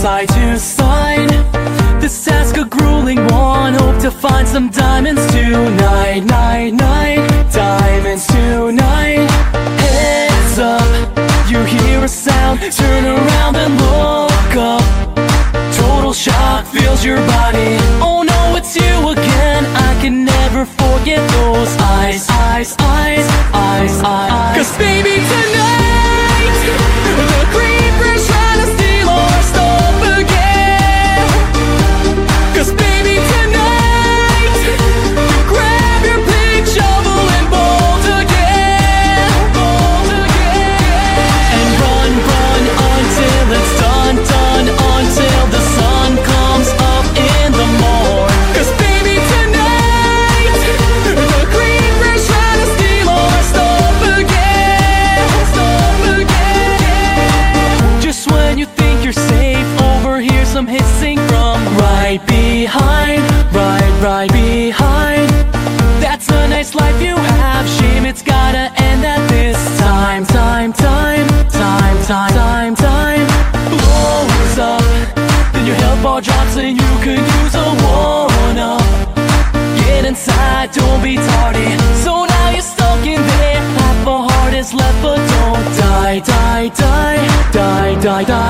to side. This task a grueling one Hope to find some diamonds tonight. Night, night, diamonds tonight. Heads up, you hear a sound. Turn around and look up. Total shock fills your body. Oh no, it's you again. I can never forget those eyes Eyes, eyes, eyes, eyes. Cause baby tonight come hissing from Right behind, right, right behind. That's a nice life you have Shame it's gotta end at this time Time, time, time, time, time, time. Blows up? Then your health bar drops and you could use a one-up Get inside, don't be tardy. So now you're stuck in there. Half a heart is left but don't die, die, die Die, die, die.